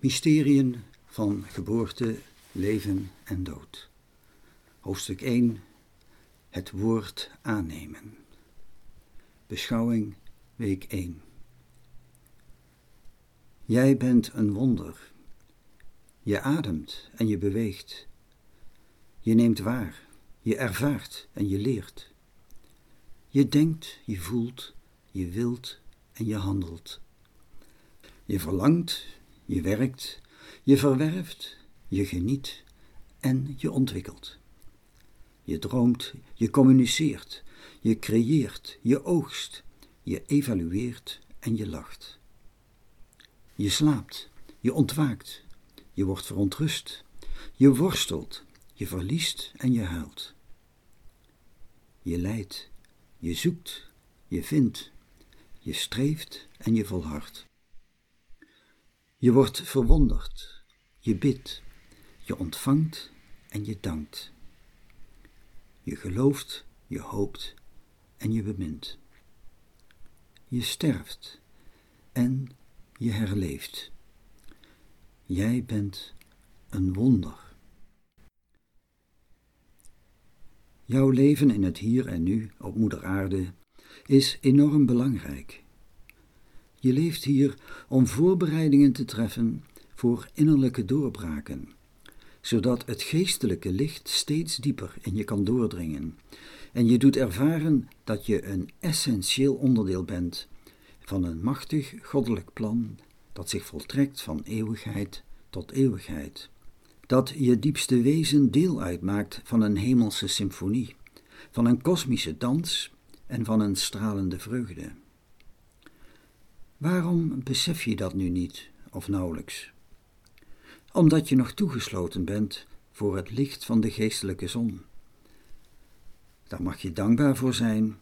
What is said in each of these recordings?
Mysteriën van geboorte, leven en dood. Hoofdstuk 1. Het woord aannemen. Beschouwing, week 1. Jij bent een wonder. Je ademt en je beweegt. Je neemt waar, je ervaart en je leert. Je denkt, je voelt, je wilt en je handelt. Je verlangt, je werkt, je verwerft, je geniet en je ontwikkelt. Je droomt, je communiceert, je creëert, je oogst, je evalueert en je lacht. Je slaapt, je ontwaakt, je wordt verontrust, je worstelt, je verliest en je huilt. Je lijdt, je zoekt, je vindt, je streeft en je volhardt. Je wordt verwonderd, je bidt, je ontvangt en je dankt. Je gelooft, je hoopt en je bemint. Je sterft en je herleeft. Jij bent een wonder. Jouw leven in het hier en nu op Moeder Aarde is enorm belangrijk. Je leeft hier om voorbereidingen te treffen voor innerlijke doorbraken, zodat het geestelijke licht steeds dieper in je kan doordringen en je doet ervaren dat je een essentieel onderdeel bent van een machtig goddelijk plan dat zich voltrekt van eeuwigheid tot eeuwigheid. Dat je diepste wezen deel uitmaakt van een hemelse symfonie, van een kosmische dans en van een stralende vreugde. Waarom besef je dat nu niet, of nauwelijks? Omdat je nog toegesloten bent voor het licht van de geestelijke zon. Daar mag je dankbaar voor zijn,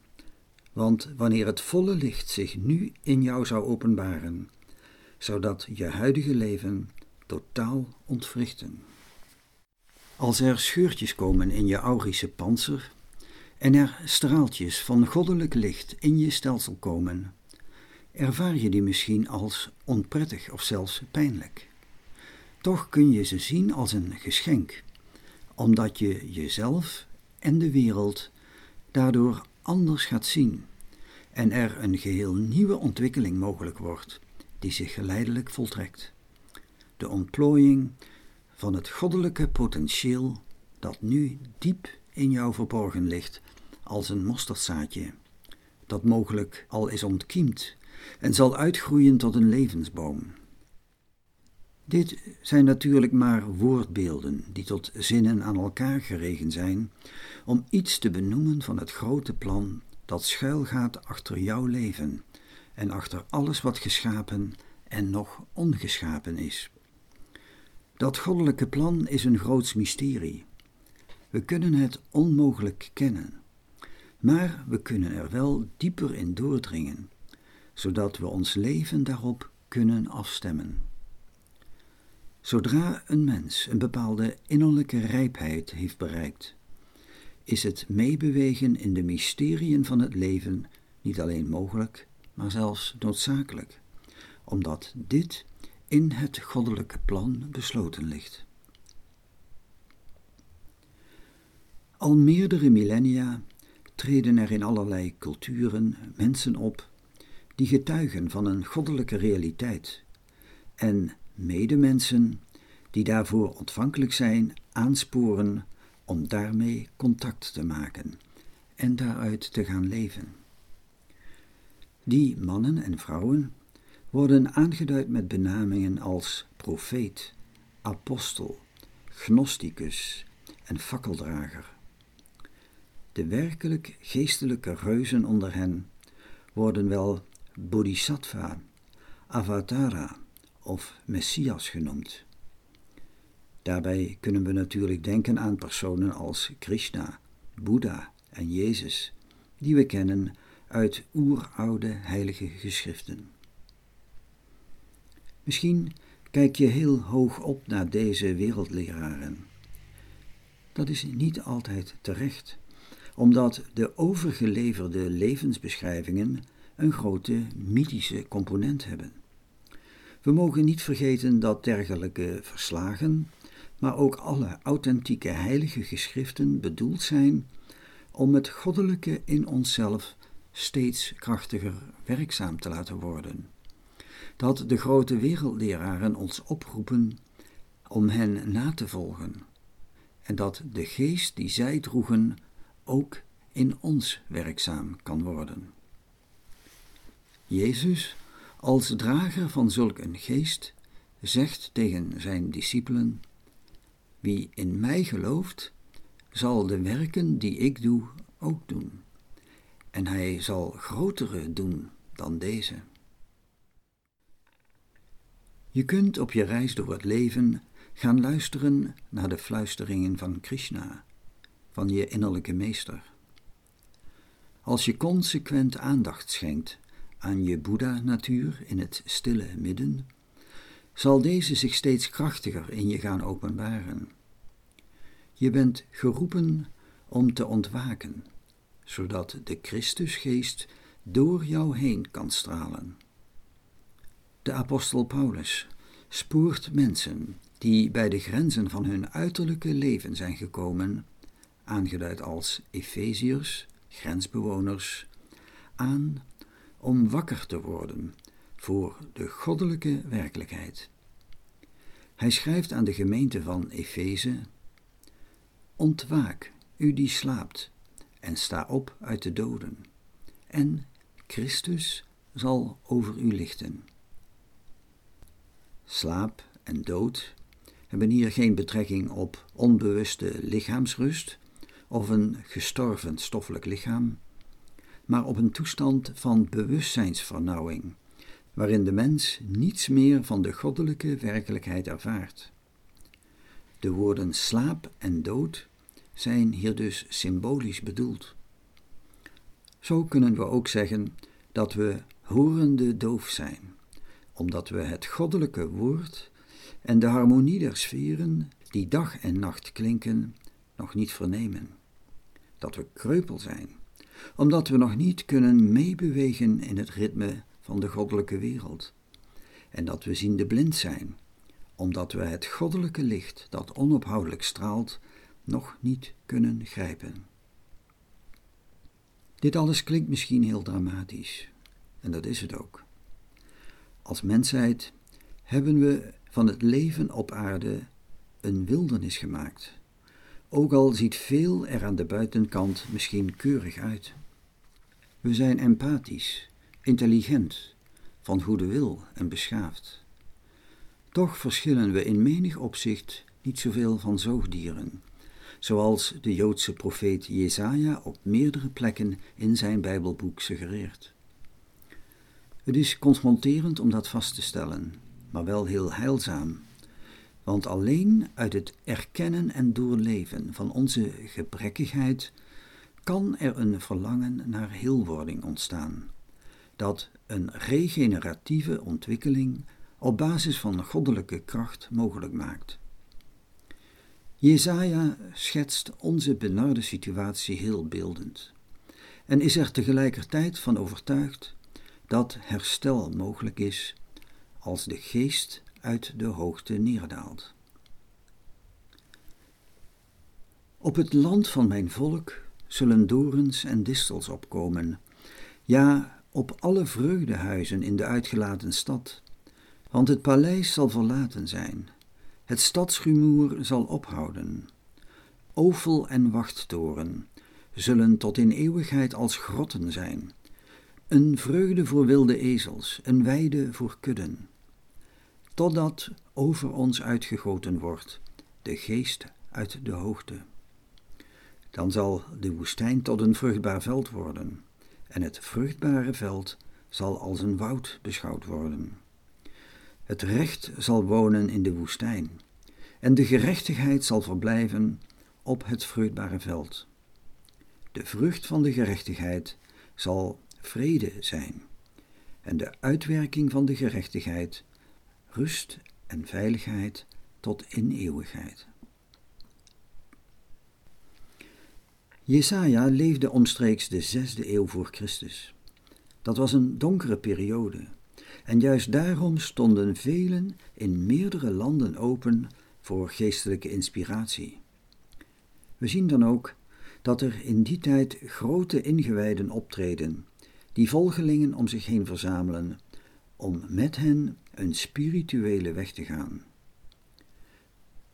want wanneer het volle licht zich nu in jou zou openbaren, zou dat je huidige leven totaal ontwrichten. Als er scheurtjes komen in je aurische panzer en er straaltjes van goddelijk licht in je stelsel komen, ervaar je die misschien als onprettig of zelfs pijnlijk. Toch kun je ze zien als een geschenk, omdat je jezelf en de wereld daardoor anders gaat zien en er een geheel nieuwe ontwikkeling mogelijk wordt, die zich geleidelijk voltrekt. De ontplooiing van het goddelijke potentieel dat nu diep in jou verborgen ligt als een mosterdzaadje, dat mogelijk al is ontkiemd en zal uitgroeien tot een levensboom. Dit zijn natuurlijk maar woordbeelden die tot zinnen aan elkaar geregen zijn om iets te benoemen van het grote plan dat schuilgaat achter jouw leven en achter alles wat geschapen en nog ongeschapen is. Dat goddelijke plan is een groots mysterie. We kunnen het onmogelijk kennen, maar we kunnen er wel dieper in doordringen zodat we ons leven daarop kunnen afstemmen. Zodra een mens een bepaalde innerlijke rijpheid heeft bereikt, is het meebewegen in de mysteriën van het leven niet alleen mogelijk, maar zelfs noodzakelijk, omdat dit in het goddelijke plan besloten ligt. Al meerdere millennia treden er in allerlei culturen mensen op die getuigen van een goddelijke realiteit en medemensen die daarvoor ontvankelijk zijn, aansporen om daarmee contact te maken en daaruit te gaan leven. Die mannen en vrouwen worden aangeduid met benamingen als profeet, apostel, gnosticus en fakkeldrager. De werkelijk geestelijke reuzen onder hen worden wel Bodhisattva, Avatara of Messias genoemd. Daarbij kunnen we natuurlijk denken aan personen als Krishna, Boeddha en Jezus, die we kennen uit oeroude heilige geschriften. Misschien kijk je heel hoog op naar deze wereldleraren. Dat is niet altijd terecht, omdat de overgeleverde levensbeschrijvingen een grote mythische component hebben. We mogen niet vergeten dat dergelijke verslagen, maar ook alle authentieke heilige geschriften bedoeld zijn om het goddelijke in onszelf steeds krachtiger werkzaam te laten worden. Dat de grote wereldleraren ons oproepen om hen na te volgen, en dat de geest die zij droegen ook in ons werkzaam kan worden. Jezus, als drager van zulk een geest, zegt tegen zijn discipelen: Wie in mij gelooft, zal de werken die ik doe ook doen, en hij zal grotere doen dan deze. Je kunt op je reis door het leven gaan luisteren naar de fluisteringen van Krishna, van je innerlijke meester. Als je consequent aandacht schenkt aan je Boeddha-natuur in het stille midden, zal deze zich steeds krachtiger in je gaan openbaren. Je bent geroepen om te ontwaken, zodat de Christusgeest door jou heen kan stralen. De apostel Paulus spoort mensen die bij de grenzen van hun uiterlijke leven zijn gekomen, aangeduid als Efeziërs, grensbewoners, aan om wakker te worden voor de goddelijke werkelijkheid. Hij schrijft aan de gemeente van Efeze: Ontwaak, u die slaapt, en sta op uit de doden, en Christus zal over u lichten. Slaap en dood hebben hier geen betrekking op onbewuste lichaamsrust of een gestorven stoffelijk lichaam, maar op een toestand van bewustzijnsvernauwing, waarin de mens niets meer van de goddelijke werkelijkheid ervaart. De woorden slaap en dood zijn hier dus symbolisch bedoeld. Zo kunnen we ook zeggen dat we horende doof zijn, omdat we het goddelijke woord en de harmonie der sferen, die dag en nacht klinken, nog niet vernemen. Dat we kreupel zijn, omdat we nog niet kunnen meebewegen in het ritme van de goddelijke wereld. En dat we ziende blind zijn, omdat we het goddelijke licht dat onophoudelijk straalt, nog niet kunnen grijpen. Dit alles klinkt misschien heel dramatisch, en dat is het ook. Als mensheid hebben we van het leven op aarde een wildernis gemaakt. Ook al ziet veel er aan de buitenkant misschien keurig uit. We zijn empathisch, intelligent, van goede wil en beschaafd. Toch verschillen we in menig opzicht niet zoveel van zoogdieren, zoals de Joodse profeet Jesaja op meerdere plekken in zijn Bijbelboek suggereert. Het is confronterend om dat vast te stellen, maar wel heel heilzaam. Want alleen uit het erkennen en doorleven van onze gebrekkigheid kan er een verlangen naar heelwording ontstaan, dat een regeneratieve ontwikkeling op basis van goddelijke kracht mogelijk maakt. Jesaja schetst onze benarde situatie heel beeldend en is er tegelijkertijd van overtuigd dat herstel mogelijk is als de geest uit de hoogte neerdaalt. Op het land van mijn volk zullen dorens en distels opkomen, ja, op alle vreugdehuizen in de uitgelaten stad, want het paleis zal verlaten zijn, het stadsrumoer zal ophouden. Ovel en wachttoren zullen tot in eeuwigheid als grotten zijn, een vreugde voor wilde ezels, een weide voor kudden totdat over ons uitgegoten wordt de geest uit de hoogte. Dan zal de woestijn tot een vruchtbaar veld worden, en het vruchtbare veld zal als een woud beschouwd worden. Het recht zal wonen in de woestijn, en de gerechtigheid zal verblijven op het vruchtbare veld. De vrucht van de gerechtigheid zal vrede zijn, en de uitwerking van de gerechtigheid rust en veiligheid tot in eeuwigheid. Jesaja leefde omstreeks de zesde eeuw voor Christus. Dat was een donkere periode, En juist daarom stonden velen in meerdere landen open voor geestelijke inspiratie. We zien dan ook dat er in die tijd grote ingewijden optreden, die volgelingen om zich heen verzamelen, om met hen een spirituele weg te gaan.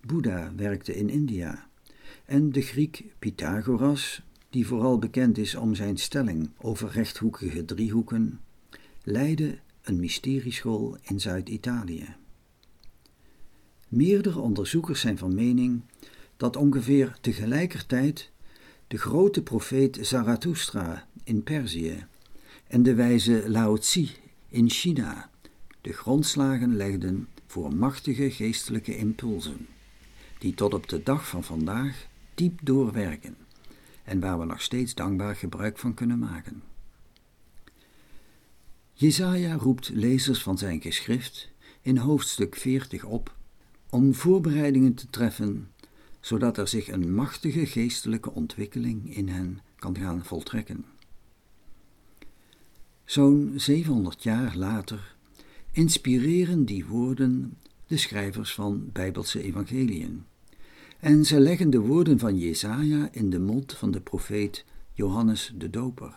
Boeddha werkte in India en de Griek Pythagoras, die vooral bekend is om zijn stelling over rechthoekige driehoeken, leidde een mysterieschool in Zuid-Italië. Meerdere onderzoekers zijn van mening dat ongeveer tegelijkertijd de grote profeet Zarathustra in Perzië en de wijze Lao Tzu in China de grondslagen legden voor machtige geestelijke impulsen, die tot op de dag van vandaag diep doorwerken en waar we nog steeds dankbaar gebruik van kunnen maken. Jesaja roept lezers van zijn geschrift in hoofdstuk 40 op om voorbereidingen te treffen, zodat er zich een machtige geestelijke ontwikkeling in hen kan gaan voltrekken. Zo'n 700 jaar later inspireren die woorden de schrijvers van Bijbelse evangeliën. En ze leggen de woorden van Jesaja in de mond van de profeet Johannes de Doper,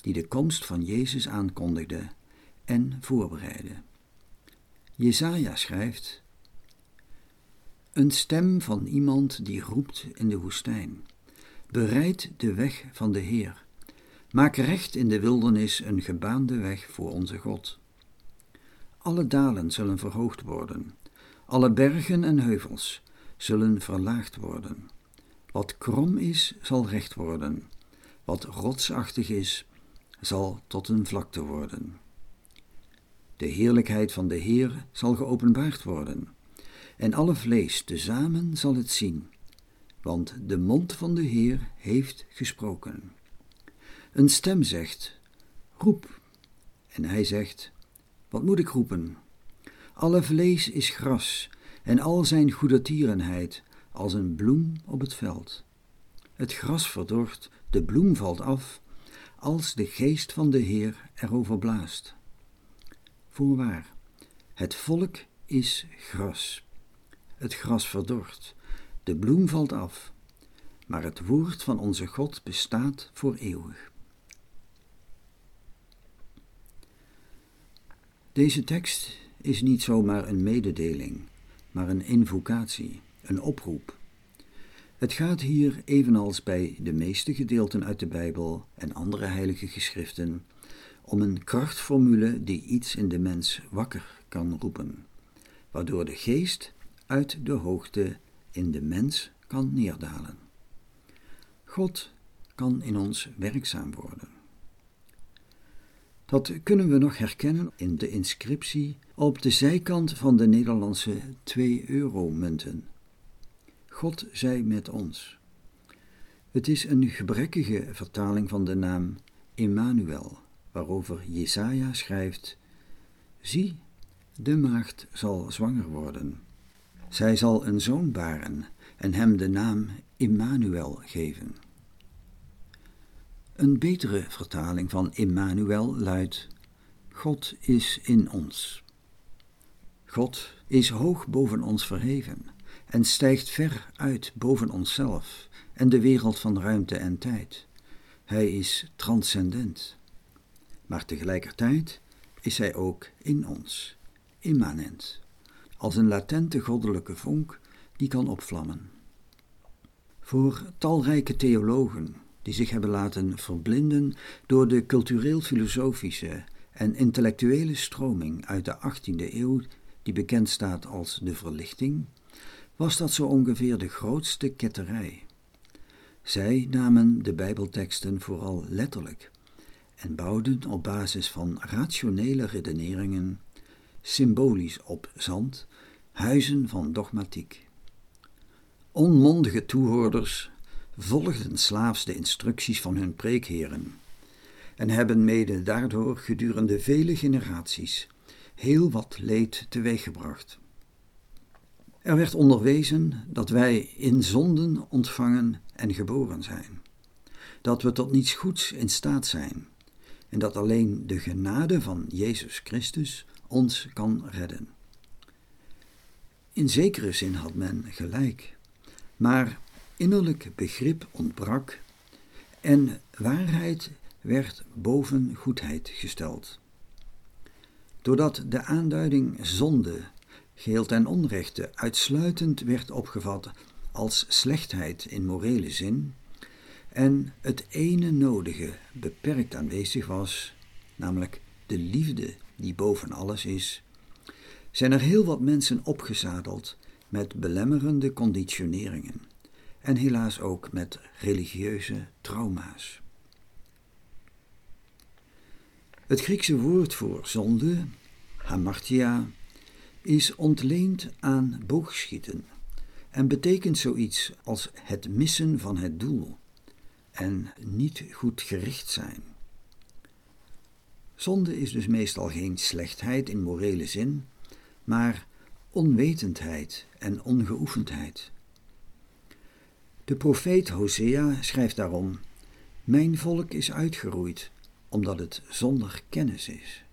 die de komst van Jezus aankondigde en voorbereidde. Jesaja schrijft: Een stem van iemand die roept in de woestijn: Bereid de weg van de Heer. Maak recht in de wildernis een gebaande weg voor onze God. Alle dalen zullen verhoogd worden, alle bergen en heuvels zullen verlaagd worden. Wat krom is, zal recht worden, wat rotsachtig is, zal tot een vlakte worden. De heerlijkheid van de Heer zal geopenbaard worden, en alle vlees tezamen zal het zien, want de mond van de Heer heeft gesproken. Een stem zegt: Roep. En hij zegt: Wat moet ik roepen? Alle vlees is gras, en al zijn goedertierenheid als een bloem op het veld. Het gras verdort, de bloem valt af, als de geest van de Heer erover blaast. Voorwaar, het volk is gras. Het gras verdort, de bloem valt af, maar het woord van onze God bestaat voor eeuwig. Deze tekst is niet zomaar een mededeling, maar een invocatie, een oproep. Het gaat hier, evenals bij de meeste gedeelten uit de Bijbel en andere heilige geschriften, om een krachtformule die iets in de mens wakker kan roepen, waardoor de geest uit de hoogte in de mens kan neerdalen. God kan in ons werkzaam worden. Dat kunnen we nog herkennen in de inscriptie op de zijkant van de Nederlandse 2-euro-munten. God zij met ons. Het is een gebrekkige vertaling van de naam Emmanuel, waarover Jesaja schrijft: Zie, de maagd zal zwanger worden. Zij zal een zoon baren en hem de naam Immanuel geven. Een betere vertaling van Immanuel luidt: God is in ons. God is hoog boven ons verheven en stijgt ver uit boven onszelf en de wereld van ruimte en tijd. Hij is transcendent. Maar tegelijkertijd is hij ook in ons, immanent, als een latente goddelijke vonk die kan opvlammen. Voor talrijke theologen die zich hebben laten verblinden door de cultureel-filosofische en intellectuele stroming uit de 18e eeuw, die bekend staat als de Verlichting, was dat zo ongeveer de grootste ketterij. Zij namen de Bijbelteksten vooral letterlijk en bouwden op basis van rationele redeneringen, symbolisch op zand, huizen van dogmatiek. Onmondige toehoorders volgden slaafs de instructies van hun preekheren en hebben mede daardoor gedurende vele generaties heel wat leed teweeggebracht. Er werd onderwezen dat wij in zonden ontvangen en geboren zijn, dat we tot niets goeds in staat zijn en dat alleen de genade van Jezus Christus ons kan redden. In zekere zin had men gelijk, maar innerlijk begrip ontbrak en waarheid werd boven goedheid gesteld. Doordat de aanduiding zonde, geheel ten onrechte, uitsluitend werd opgevat als slechtheid in morele zin, en het ene nodige beperkt aanwezig was, namelijk de liefde die boven alles is, zijn er heel wat mensen opgezadeld met belemmerende conditioneringen en helaas ook met religieuze trauma's. Het Griekse woord voor zonde, hamartia, is ontleend aan boogschieten en betekent zoiets als het missen van het doel en niet goed gericht zijn. Zonde is dus meestal geen slechtheid in morele zin, maar onwetendheid en ongeoefendheid. De profeet Hosea schrijft daarom: Mijn volk is uitgeroeid omdat het zonder kennis is.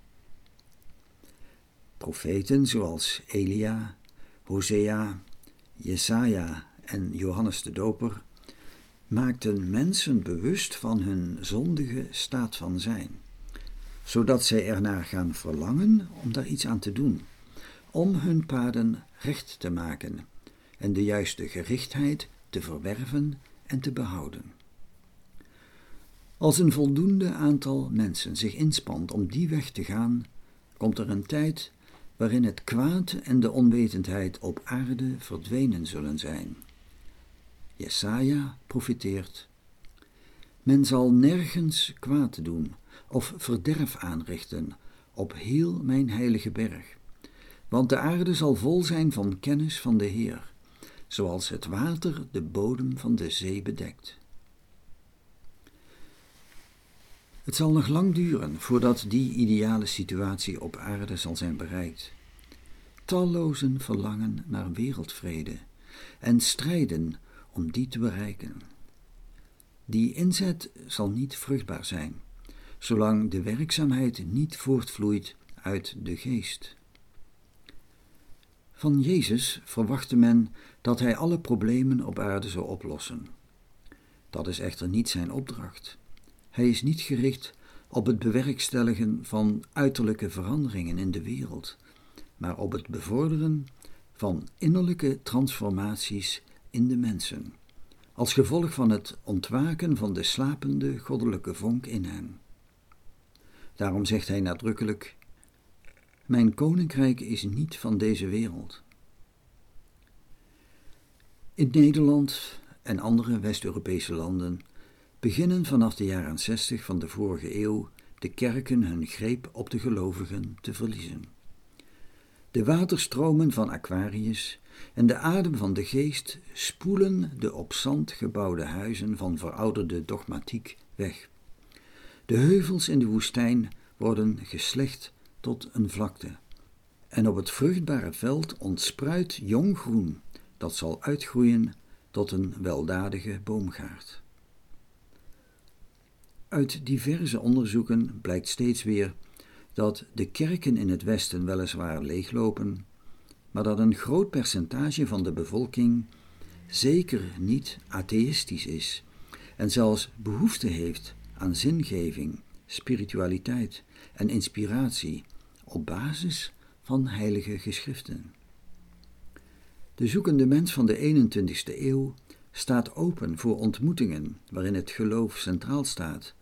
Profeten zoals Elia, Hosea, Jesaja en Johannes de Doper maakten mensen bewust van hun zondige staat van zijn, zodat zij ernaar gaan verlangen om daar iets aan te doen, om hun paden recht te maken en de juiste gerichtheid te verwerven en te behouden. Als een voldoende aantal mensen zich inspant om die weg te gaan, komt er een tijd waarin het kwaad en de onwetendheid op aarde verdwenen zullen zijn. Jesaja profiteert. Men zal nergens kwaad doen of verderf aanrichten op heel mijn heilige berg, want de aarde zal vol zijn van kennis van de Heer, zoals het water de bodem van de zee bedekt. Het zal nog lang duren voordat die ideale situatie op aarde zal zijn bereikt. Tallozen verlangen naar wereldvrede en strijden om die te bereiken. Die inzet zal niet vruchtbaar zijn, zolang de werkzaamheid niet voortvloeit uit de geest. Van Jezus verwachtte men dat hij alle problemen op aarde zou oplossen. Dat is echter niet zijn opdracht. Hij is niet gericht op het bewerkstelligen van uiterlijke veranderingen in de wereld, maar op het bevorderen van innerlijke transformaties in de mensen, als gevolg van het ontwaken van de slapende goddelijke vonk in hen. Daarom zegt hij nadrukkelijk: Mijn koninkrijk is niet van deze wereld. In Nederland en andere West-Europese landen beginnen vanaf de jaren 60 van de vorige eeuw de kerken hun greep op de gelovigen te verliezen. De waterstromen van Aquarius en de adem van de geest spoelen de op zand gebouwde huizen van verouderde dogmatiek weg. De heuvels in de woestijn worden geslecht tot een vlakte. En op het vruchtbare veld ontspruit jong groen, dat zal uitgroeien tot een weldadige boomgaard. Uit diverse onderzoeken blijkt steeds weer dat de kerken in het Westen weliswaar leeglopen, maar dat een groot percentage van de bevolking zeker niet atheïstisch is en zelfs behoefte heeft aan zingeving, spiritualiteit en inspiratie op basis van heilige geschriften. De zoekende mens van de 21ste eeuw staat open voor ontmoetingen waarin het geloof centraal staat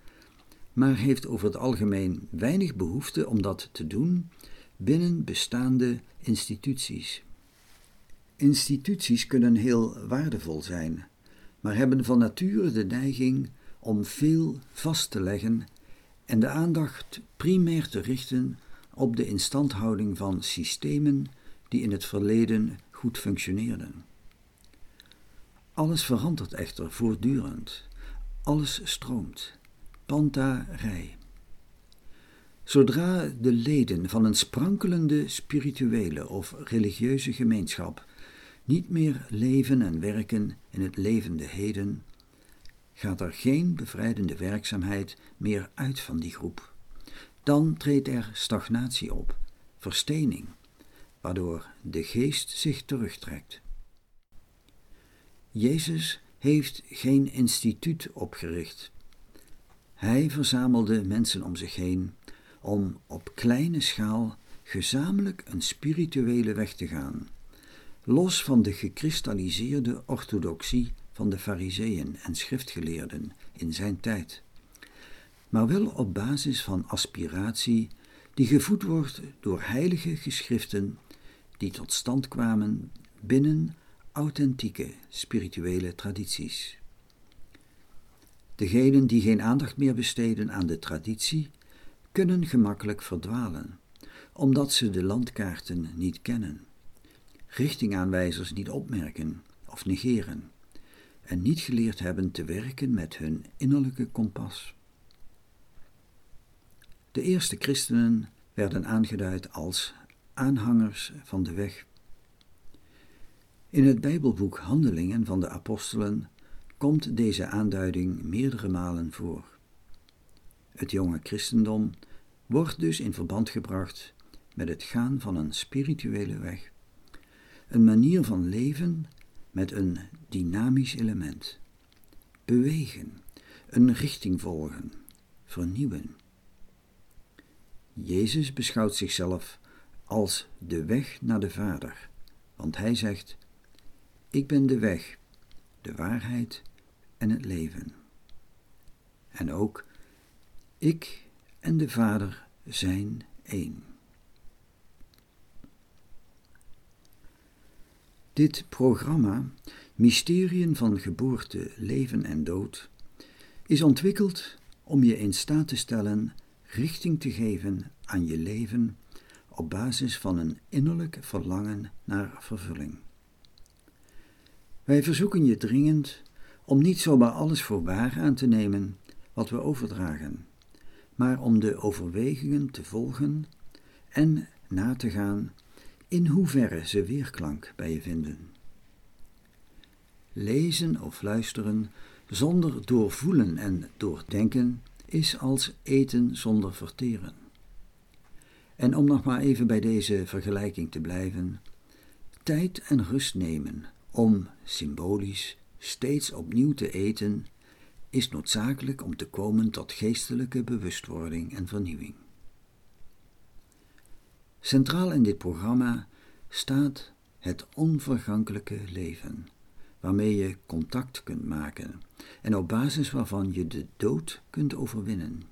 maar heeft over het algemeen weinig behoefte om dat te doen binnen bestaande instituties. Instituties kunnen heel waardevol zijn, maar hebben van nature de neiging om veel vast te leggen en de aandacht primair te richten op de instandhouding van systemen die in het verleden goed functioneerden. Alles verandert echter voortdurend, alles stroomt pantarij. Zodra de leden van een sprankelende spirituele of religieuze gemeenschap niet meer leven en werken in het levende heden, gaat er geen bevrijdende werkzaamheid meer uit van die groep dan treedt er stagnatie op, verstening, waardoor de geest zich terugtrekt. Jezus heeft geen instituut opgericht. Hij verzamelde mensen om zich heen om op kleine schaal gezamenlijk een spirituele weg te gaan, los van de gekristalliseerde orthodoxie van de fariseeën en schriftgeleerden in zijn tijd, maar wel op basis van aspiratie die gevoed wordt door heilige geschriften die tot stand kwamen binnen authentieke spirituele tradities. Degenen die geen aandacht meer besteden aan de traditie, kunnen gemakkelijk verdwalen, omdat ze de landkaarten niet kennen, richtingaanwijzers niet opmerken of negeren en niet geleerd hebben te werken met hun innerlijke kompas. De eerste christenen werden aangeduid als aanhangers van de weg. In het Bijbelboek Handelingen van de Apostelen komt deze aanduiding meerdere malen voor. Het jonge christendom wordt dus in verband gebracht met het gaan van een spirituele weg, een manier van leven met een dynamisch element. Bewegen, een richting volgen, vernieuwen. Jezus beschouwt zichzelf als de weg naar de Vader, want hij zegt: Ik ben de weg, de waarheid en het leven. En ook: Ik en de Vader zijn één. Dit programma, Mysteriën van Geboorte, Leven en Dood, is ontwikkeld om je in staat te stellen richting te geven aan je leven op basis van een innerlijk verlangen naar vervulling. Wij verzoeken je dringend om niet zomaar alles voor waar aan te nemen wat we overdragen, maar om de overwegingen te volgen en na te gaan in hoeverre ze weerklank bij je vinden. Lezen of luisteren zonder doorvoelen en doordenken is als eten zonder verteren. En om nog maar even bij deze vergelijking te blijven, tijd en rust nemen om symbolisch steeds opnieuw te eten, is noodzakelijk om te komen tot geestelijke bewustwording en vernieuwing. Centraal in dit programma staat het onvergankelijke leven, waarmee je contact kunt maken en op basis waarvan je de dood kunt overwinnen.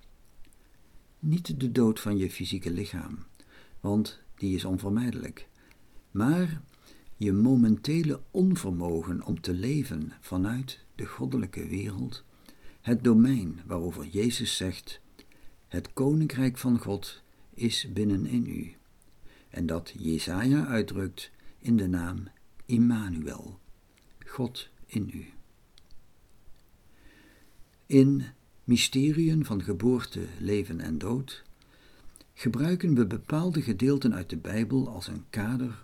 Niet de dood van je fysieke lichaam, want die is onvermijdelijk, maar je momentele onvermogen om te leven vanuit de goddelijke wereld, het domein waarover Jezus zegt: Het koninkrijk van God is binnenin u en dat Jesaja uitdrukt in de naam Immanuel, God in u. In Mysteriën van geboorte, leven en dood gebruiken we bepaalde gedeelten uit de Bijbel als een kader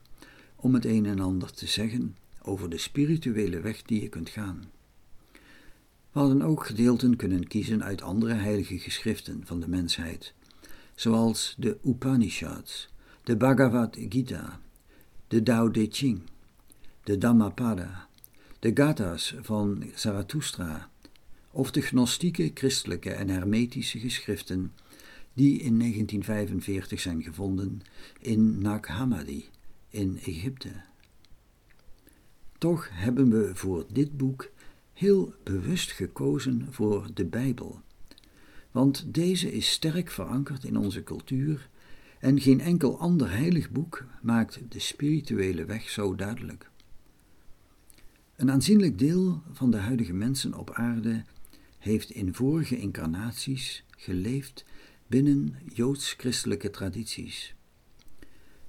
om het een en ander te zeggen over de spirituele weg die je kunt gaan. We hadden ook gedeelten kunnen kiezen uit andere heilige geschriften van de mensheid, zoals de Upanishads, de Bhagavad Gita, de Tao Te Ching, de Dhammapada, de Gathas van Zarathustra of de gnostieke, christelijke en hermetische geschriften die in 1945 zijn gevonden in Nag Hammadi in Egypte. Toch hebben we voor dit boek heel bewust gekozen voor de Bijbel, want deze is sterk verankerd in onze cultuur en geen enkel ander heilig boek maakt de spirituele weg zo duidelijk. Een aanzienlijk deel van de huidige mensen op aarde heeft in vorige incarnaties geleefd binnen joods-christelijke tradities.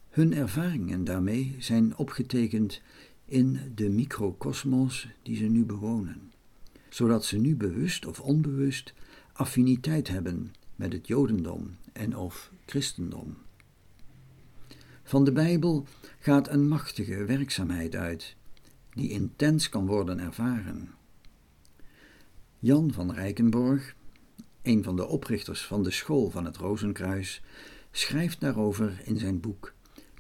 Hun ervaringen daarmee zijn opgetekend in de microcosmos die ze nu bewonen, zodat ze nu bewust of onbewust affiniteit hebben met het Jodendom en of christendom. Van de Bijbel gaat een machtige werkzaamheid uit, die intens kan worden ervaren. Jan van Rijkenborg, een van de oprichters van de school van het Rozenkruis, schrijft daarover in zijn boek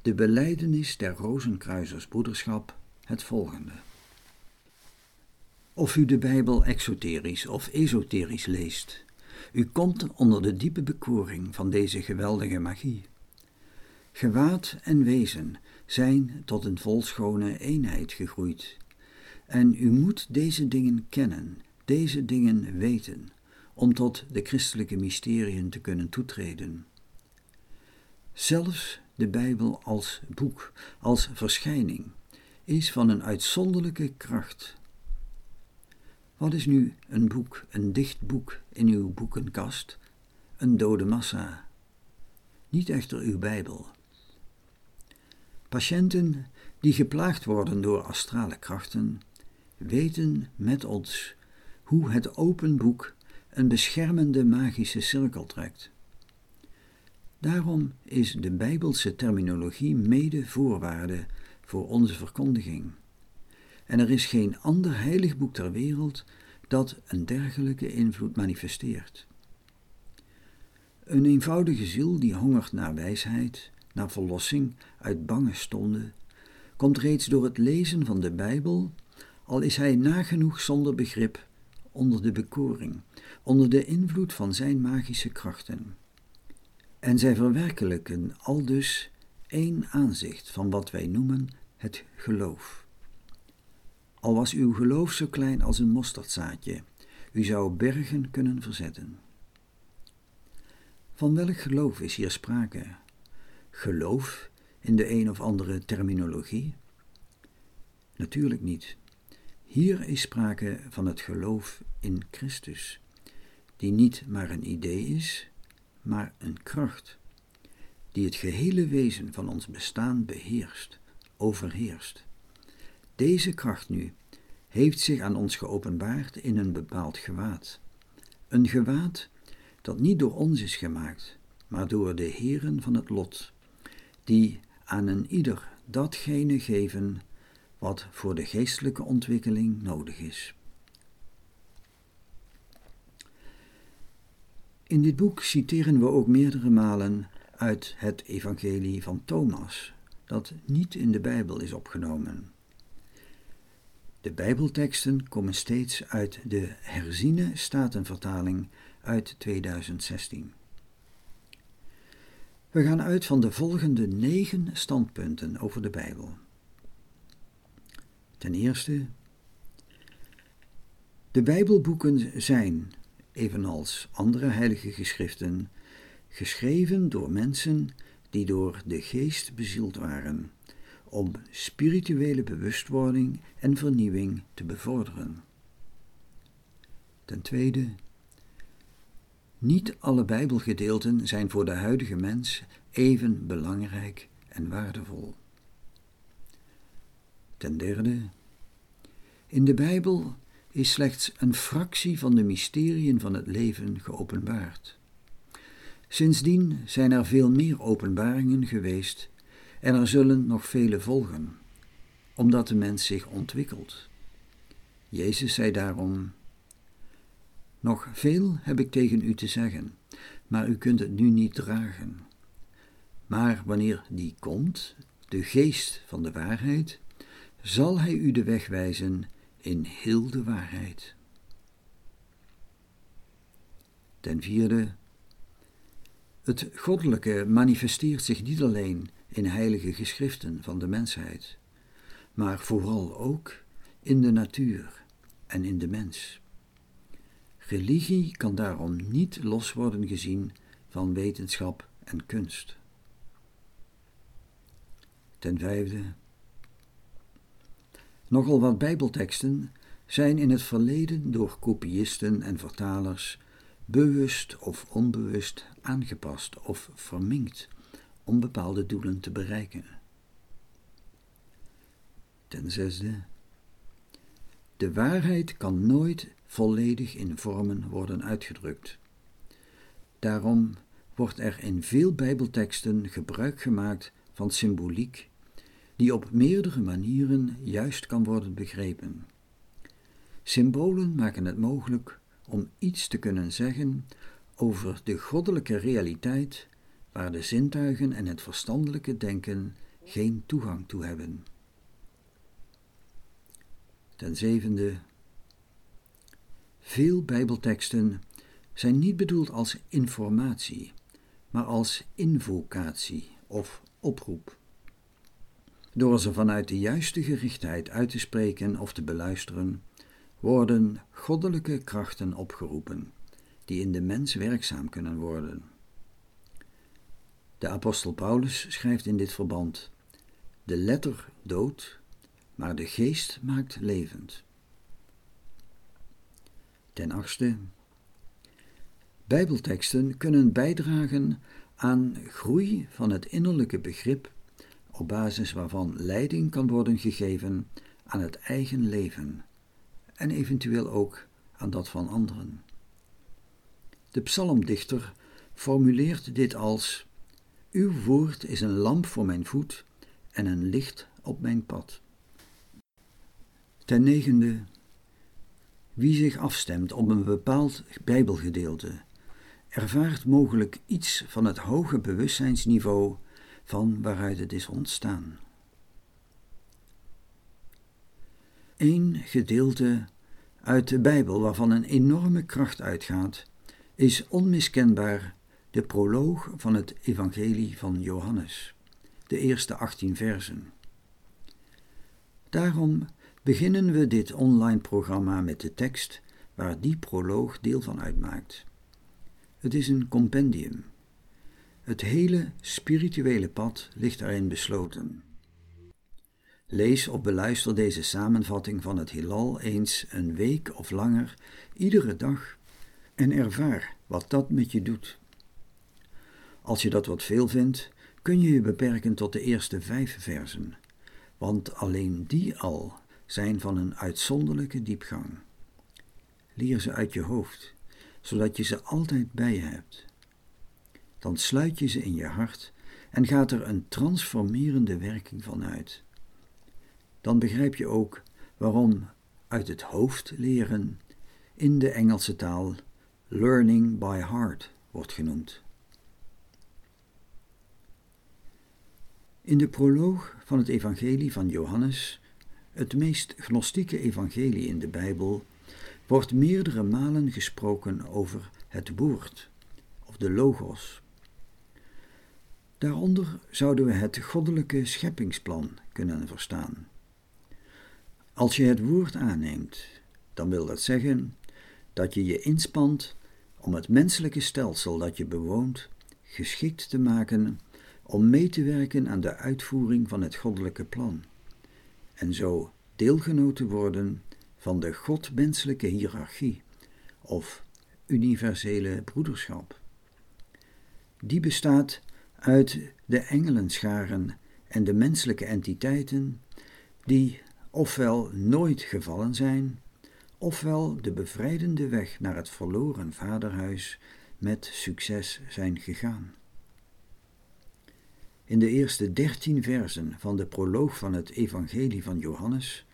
De Beleidenis der Rozenkruisersbroederschap het volgende. Of u de Bijbel exoterisch of esoterisch leest, u komt onder de diepe bekoring van deze geweldige magie. Gewaad en wezen zijn tot een volschone eenheid gegroeid. En u moet deze dingen kennen, deze dingen weten, om tot de christelijke mysteriën te kunnen toetreden. Zelfs de Bijbel als boek, als verschijning, is van een uitzonderlijke kracht. Wat is nu een boek, een dicht boek in uw boekenkast? Een dode massa. Niet echter uw Bijbel. Patiënten die geplaagd worden door astrale krachten, weten met ons hoe het open boek een beschermende magische cirkel trekt. Daarom is de Bijbelse terminologie mede voorwaarde voor onze verkondiging. En er is geen ander heilig boek ter wereld dat een dergelijke invloed manifesteert. Een eenvoudige ziel die hongert naar wijsheid, naar verlossing uit bange stonden, komt reeds door het lezen van de Bijbel, al is hij nagenoeg zonder begrip, onder de bekoring, onder de invloed van zijn magische krachten. En zij verwerkelijken aldus één aanzicht van wat wij noemen het geloof. Al was uw geloof zo klein als een mosterdzaadje, u zou bergen kunnen verzetten. Van welk geloof is hier sprake? Geloof in de een of andere terminologie? Natuurlijk niet. Hier is sprake van het geloof in Christus, die niet maar een idee is, maar een kracht, die het gehele wezen van ons bestaan beheerst, overheerst. Deze kracht nu heeft zich aan ons geopenbaard in een bepaald gewaad. Een gewaad dat niet door ons is gemaakt, maar door de heren van het lot, die aan een ieder datgene geven wat voor de geestelijke ontwikkeling nodig is. In dit boek citeren we ook meerdere malen uit het Evangelie van Thomas, dat niet in de Bijbel is opgenomen. De Bijbelteksten komen steeds uit de herziene statenvertaling uit 2016. We gaan uit van de volgende negen standpunten over de Bijbel. Ten eerste, de Bijbelboeken zijn, evenals andere heilige geschriften, geschreven door mensen die door de geest bezield waren om spirituele bewustwording en vernieuwing te bevorderen. Ten tweede, niet alle Bijbelgedeelten zijn voor de huidige mens even belangrijk en waardevol. Ten derde, in de Bijbel is slechts een fractie van de mysteriën van het leven geopenbaard. Sindsdien zijn er veel meer openbaringen geweest en er zullen nog vele volgen, omdat de mens zich ontwikkelt. Jezus zei daarom: Nog veel heb ik tegen u te zeggen, maar u kunt het nu niet dragen. Maar wanneer die komt, de geest van de waarheid, zal hij u de weg wijzen in heel de waarheid. Ten vierde, het goddelijke manifesteert zich niet alleen in heilige geschriften van de mensheid, maar vooral ook in de natuur en in de mens. Religie kan daarom niet los worden gezien van wetenschap en kunst. Ten vijfde, nogal wat Bijbelteksten zijn in het verleden door kopiisten en vertalers bewust of onbewust aangepast of verminkt om bepaalde doelen te bereiken. Ten zesde, de waarheid kan nooit volledig in vormen worden uitgedrukt. Daarom wordt er in veel Bijbelteksten gebruik gemaakt van symboliek, die op meerdere manieren juist kan worden begrepen. Symbolen maken het mogelijk om iets te kunnen zeggen over de goddelijke realiteit waar de zintuigen en het verstandelijke denken geen toegang toe hebben. Ten zevende, veel Bijbelteksten zijn niet bedoeld als informatie, maar als invocatie of oproep. Door ze vanuit de juiste gerichtheid uit te spreken of te beluisteren, worden goddelijke krachten opgeroepen, die in de mens werkzaam kunnen worden. De apostel Paulus schrijft in dit verband: De letter doodt, maar de geest maakt levend. Ten achtste. Bijbelteksten kunnen bijdragen aan groei van het innerlijke begrip, op basis waarvan leiding kan worden gegeven aan het eigen leven en eventueel ook aan dat van anderen. De psalmdichter formuleert dit als: Uw woord is een lamp voor mijn voet en een licht op mijn pad. Ten negende, wie zich afstemt op een bepaald Bijbelgedeelte, ervaart mogelijk iets van het hoge bewustzijnsniveau van waaruit het is ontstaan. Eén gedeelte uit de Bijbel waarvan een enorme kracht uitgaat, is onmiskenbaar de proloog van het Evangelie van Johannes, de eerste 18 versen. Daarom beginnen we dit online programma met de tekst waar die proloog deel van uitmaakt. Het is een compendium. Het hele spirituele pad ligt erin besloten. Lees of beluister deze samenvatting van het heelal eens een week of langer, iedere dag, en ervaar wat dat met je doet. Als je dat wat veel vindt, kun je je beperken tot de eerste vijf versen, want alleen die al zijn van een uitzonderlijke diepgang. Leer ze uit je hoofd, zodat je ze altijd bij je hebt. Dan sluit je ze in je hart en gaat er een transformerende werking van uit. Dan begrijp je ook waarom uit het hoofd leren in de Engelse taal learning by heart wordt genoemd. In de proloog van het Evangelie van Johannes het meest gnostieke evangelie in de Bijbel, wordt meerdere malen gesproken over het woord of de logos. Daaronder zouden we het goddelijke scheppingsplan kunnen verstaan. Als je het woord aanneemt, dan wil dat zeggen dat je je inspant om het menselijke stelsel dat je bewoont geschikt te maken om mee te werken aan de uitvoering van het goddelijke plan en zo deelgenoot te worden van de godmenselijke hiërarchie of universele broederschap. Die bestaat uit de engelenscharen en de menselijke entiteiten die ofwel nooit gevallen zijn, ofwel de bevrijdende weg naar het verloren vaderhuis met succes zijn gegaan. In de eerste dertien versen van de proloog van het Evangelie van Johannes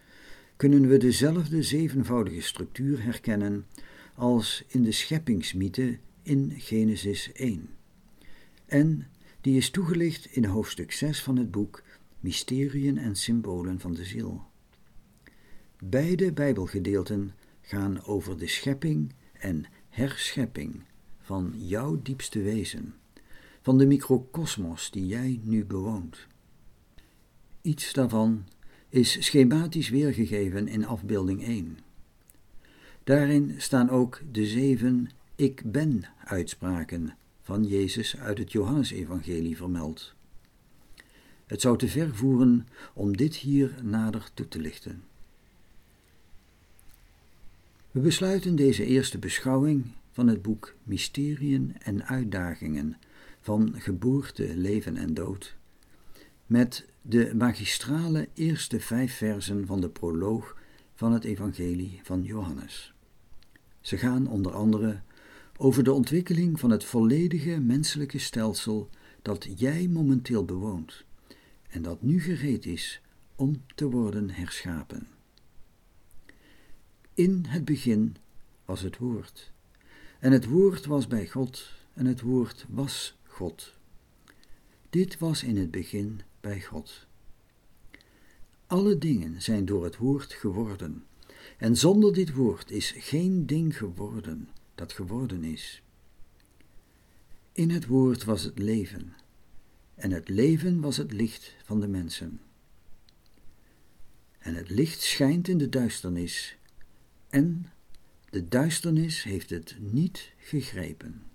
kunnen we dezelfde zevenvoudige structuur herkennen als in de scheppingsmythe in Genesis 1. En die is toegelicht in hoofdstuk 6 van het boek Mysteriën en Symbolen van de Ziel. Beide Bijbelgedeelten gaan over de schepping en herschepping van jouw diepste wezen van de microcosmos die jij nu bewoont. Iets daarvan is schematisch weergegeven in afbeelding 1. Daarin staan ook de zeven ik ben uitspraken van Jezus uit het Johannesevangelie vermeld. Het zou te ver voeren om dit hier nader toe te lichten. We besluiten deze eerste beschouwing van het boek Mysteriën en Uitdagingen van geboorte, leven en dood, met de magistrale eerste vijf versen van de proloog van het Evangelie van Johannes. Ze gaan onder andere over de ontwikkeling van het volledige menselijke stelsel dat jij momenteel bewoont en dat nu gereed is om te worden herschapen. In het begin was het woord, En het woord was bij God, en het woord was God. Dit was in het begin bij God. Alle dingen zijn door het woord geworden, en zonder dit woord is geen ding geworden dat geworden is. In het woord was het leven, en het leven was het licht van de mensen. En het licht schijnt in de duisternis, en de duisternis heeft het niet gegrepen.